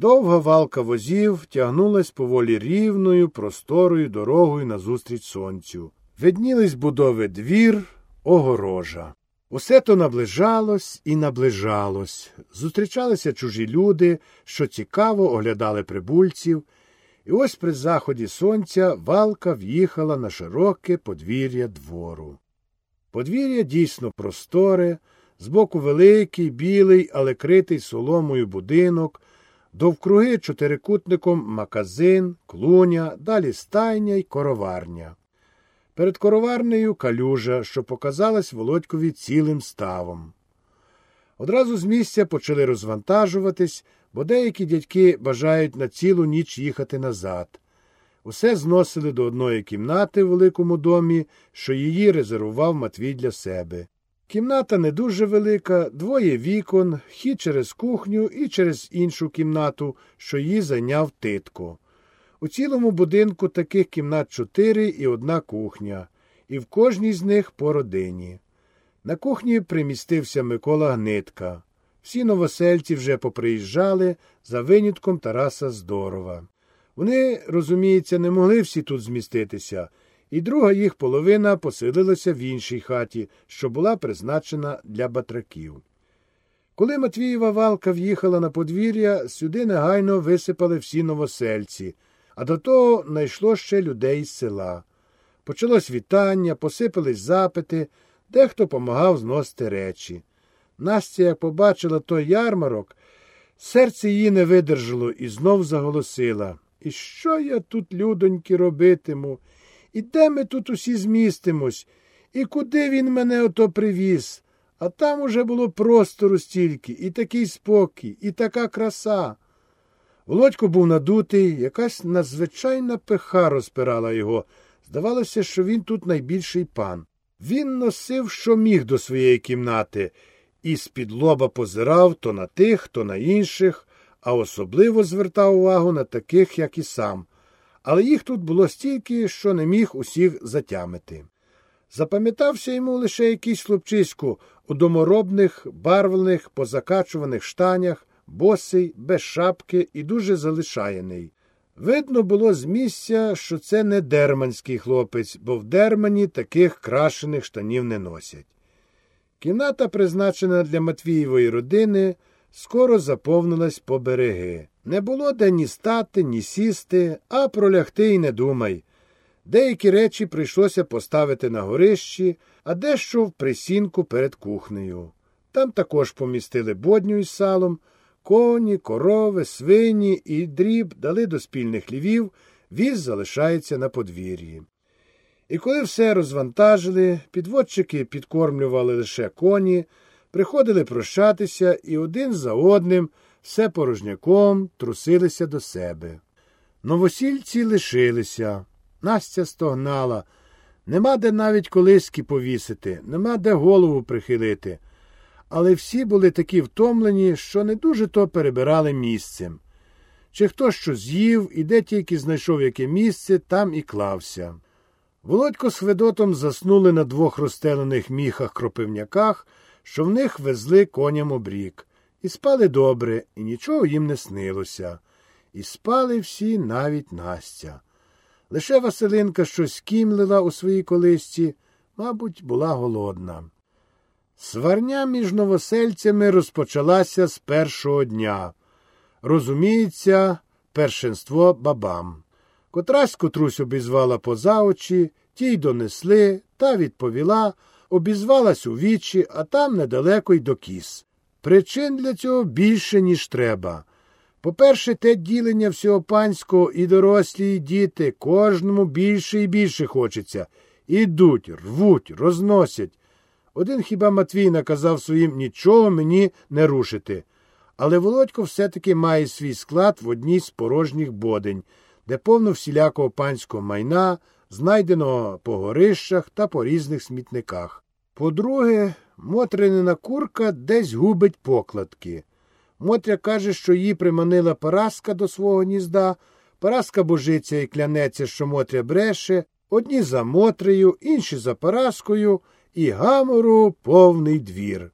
Довга валка возів тягнулась поволі рівною, просторою дорогою назустріч сонцю. Виднілись будови двір, огорожа. Усе то наближалось і наближалось. Зустрічалися чужі люди, що цікаво оглядали прибульців, і ось при заході сонця валка в'їхала на широке подвір'я двору. Подвір'я дійсно просторе, збоку великий, білий, але критий соломою будинок, довкруги чотирикутником магазин, клуня, далі стайня й короварня. Перед короварнею калюжа, що показалась Володькові цілим ставом. Одразу з місця почали розвантажуватись, бо деякі дядьки бажають на цілу ніч їхати назад. Усе зносили до одної кімнати в великому домі, що її резервував Матвій для себе. Кімната не дуже велика, двоє вікон, хід через кухню і через іншу кімнату, що її зайняв титко. У цілому будинку таких кімнат чотири і одна кухня, і в кожній з них по родині. На кухні примістився Микола Гнитка. Всі новосельці вже поприїжджали за винятком Тараса Здорова. Вони, розуміється, не могли всі тут зміститися, і друга їх половина поселилася в іншій хаті, що була призначена для батраків. Коли Матвієва валка в'їхала на подвір'я, сюди негайно висипали всі новосельці, а до того найшло ще людей з села. Почалось вітання, посипались запити, дехто помагав зносити речі. Настя, як побачила той ярмарок, серце її не видержало і знов заголосила І що я тут, людоньки, робитиму? І де ми тут усі змістимось? І куди він мене ото привіз? А там уже було простору стільки, і такий спокій, і така краса. Володько був надутий, якась надзвичайна пиха розпирала його. Здавалося, що він тут найбільший пан. Він носив, що міг до своєї кімнати, і з-під лоба позирав то на тих, то на інших, а особливо звертав увагу на таких, як і сам. Але їх тут було стільки, що не міг усіх затямити. Запам'ятався йому лише якийсь хлопчисько у доморобних, барвлених, позакачуваних штанях, босий, без шапки і дуже залишаєний. Видно було з місця, що це не дерманський хлопець, бо в дермані таких крашених штанів не носять. Кімната, призначена для Матвієвої родини, скоро заповнилась по береги. Не було де ні стати, ні сісти, а пролягти й не думай. Деякі речі прийшлося поставити на горищі, а дещо в присінку перед кухнею. Там також помістили бодню із салом, коні, корови, свині і дріб дали до спільних лівів, віз залишається на подвір'ї. І коли все розвантажили, підводчики підкормлювали лише коні, приходили прощатися і один за одним все порожняком трусилися до себе. Новосільці лишилися. Настя стогнала. Нема де навіть колиски повісити, нема де голову прихилити. Але всі були такі втомлені, що не дуже то перебирали місцем. Чи хто що з'їв і де тільки знайшов яке місце, там і клався. Володько з Федотом заснули на двох розстелених міхах кропивняках, що в них везли коням обрік. І спали добре, і нічого їм не снилося. І спали всі навіть Настя. Лише Василинка щось кімлила у своїй колисці, мабуть, була голодна. Сварня між новосельцями розпочалася з першого дня. Розуміється, першинство бабам. Котрась котрусь обізвала поза очі, тій донесли, та відповіла, обізвалась у вічі, а там недалеко й до кіс. Причин для цього більше, ніж треба. По-перше, те ділення всього панського і дорослі, і діти, кожному більше і більше хочеться. Ідуть, рвуть, розносять. Один хіба Матвій наказав своїм нічого мені не рушити. Але Володько все-таки має свій склад в одній з порожніх бодень, де повно всілякого панського майна, знайденого по горищах та по різних смітниках. По-друге, Мотринина курка десь губить покладки. Мотря каже, що її приманила Параска до свого гнізда. Параска божиться і клянеться, що Мотря бреше, одні за Мотрею, інші за Параскою, і гамору повний двір.